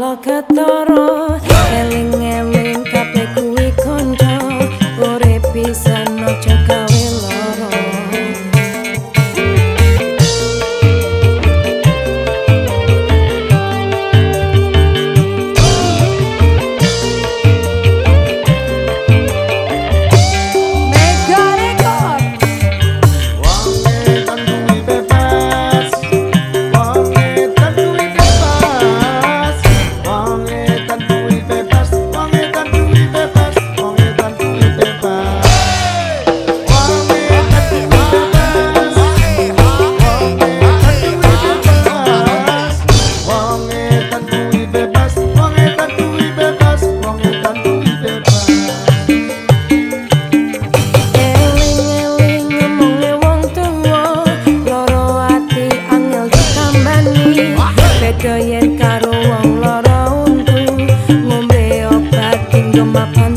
yen karo Don't my pants.